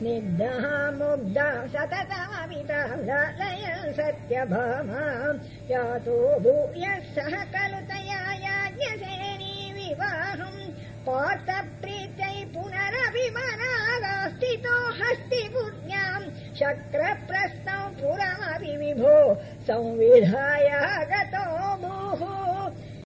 स्निग्धः मुग्धा सततामितः लय सत्यभामा यातो भूयः सह खलु तया याज्ञसेनी विवाहम् पार्थप्रीत्यै पुनरभिमनादास्थितो हस्ति पुण्याम् शक्रप्रस्थौ पुरमपि विभो संविधाय गतो